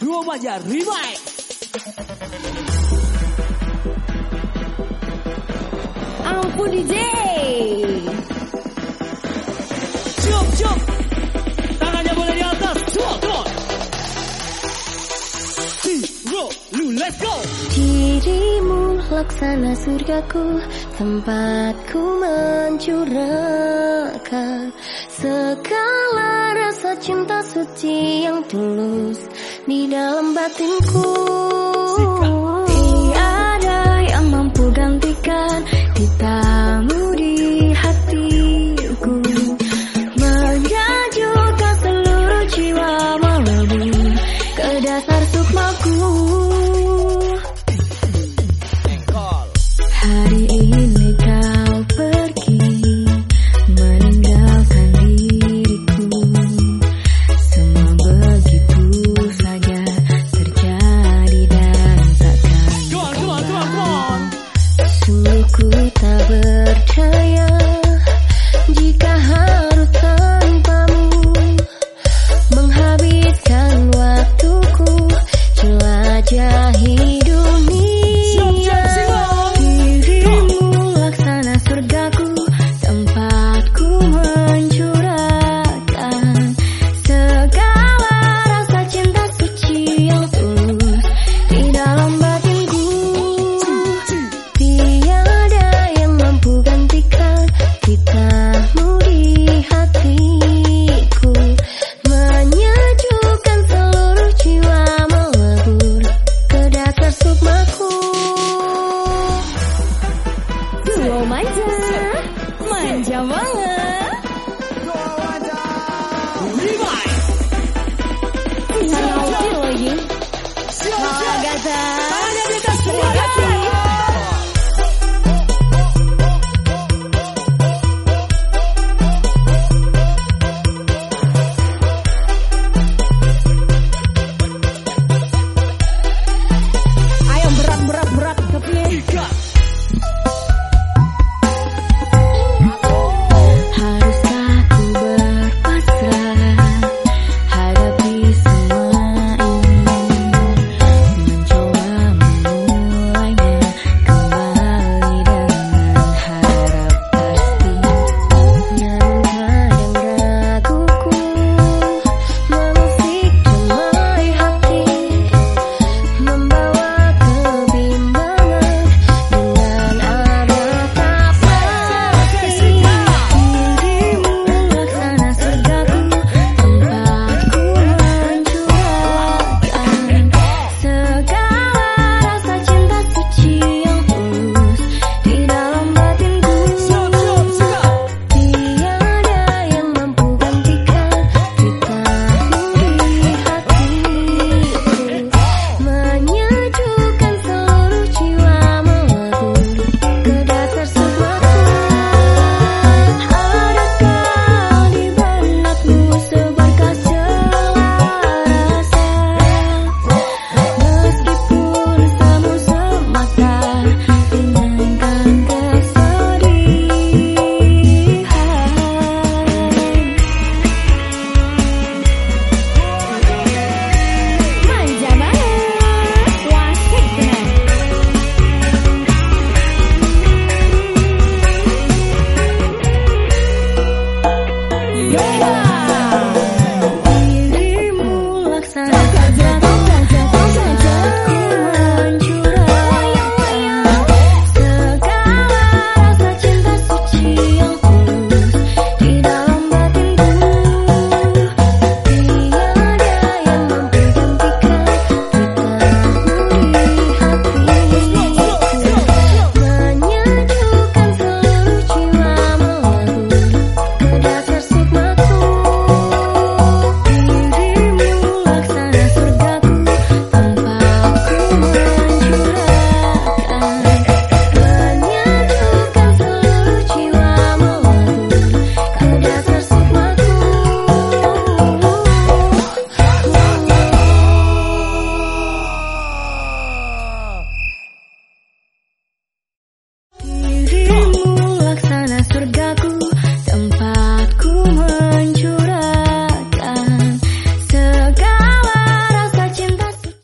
Dua Banjar Remix. Ampun DJ. Cium, cium. Tangannya boleh di atas. Come on. Hero, lu let's go. Dirimu laksana surgaku Tempatku mencurahkan Segala rasa cinta suci yang tulus di dalam batinku. percaya Wow manja? Manja banget.